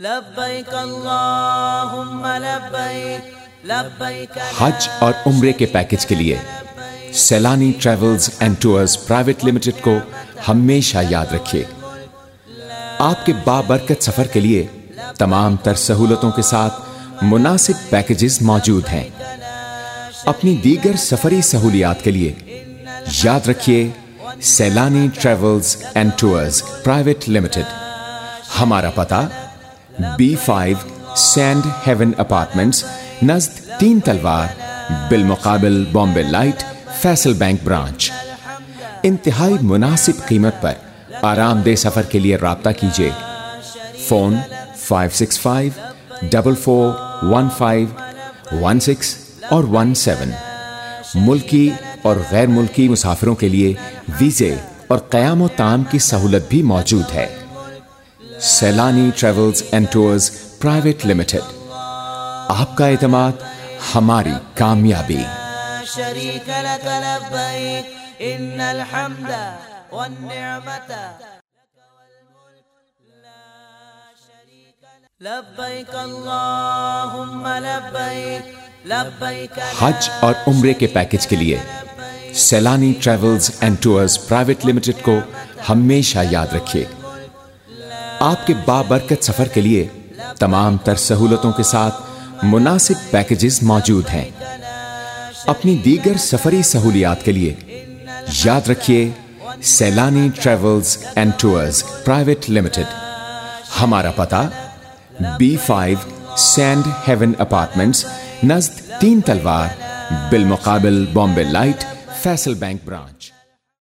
لبیک اللہم لبیک لبیک حج اور عمرے کے پیکج کے لیے Sailani travels and tours private limited کو ہمیشہ یاد رکھیے۔ آپ کے بابرکت سفر کے لیے تمام تر سہولتوں کے ساتھ مناسب پیکجز موجود ہیں۔ اپنی دیگر سفری سہولیات کے لیے یاد رکھیے Sailani travels and tours private limited ہمارا پتہ B five sand haven apartments نزد Teen Talwar بالمقابل Bombay light Faysal bank branch انتہائی مناسب قیمت پر آرام دہ سفر کے لیے رابطہ کیجیے۔ Phone five six five double four one five one six اور ون سیون ملکی اور غیر ملکی مسافروں کے لیے ویزے اور قیام و تام کی سہولت بھی موجود ہے۔ Saylani travels and tours private limited آپ کا اعتماد ہماری کامیابی شریک الحمد لبیک اللہم لبیک لبیک حج اور عمرے کے پیکج کے لیے Saylani travels and tours private limited کو ہمیشہ یاد رکھیے آپ کے بابرکت سفر کے لیے تمام تر سہولتوں کے ساتھ مناسب پیکجز موجود ہیں۔ اپنی دیگر سفری سہولیات کے لیے یاد رکھیے Saylani travels and tours private limited. ہمارا پتہ B five sand haven apartments نزد Teen Talwar بالمقابل Bombay light Faysal bank branch.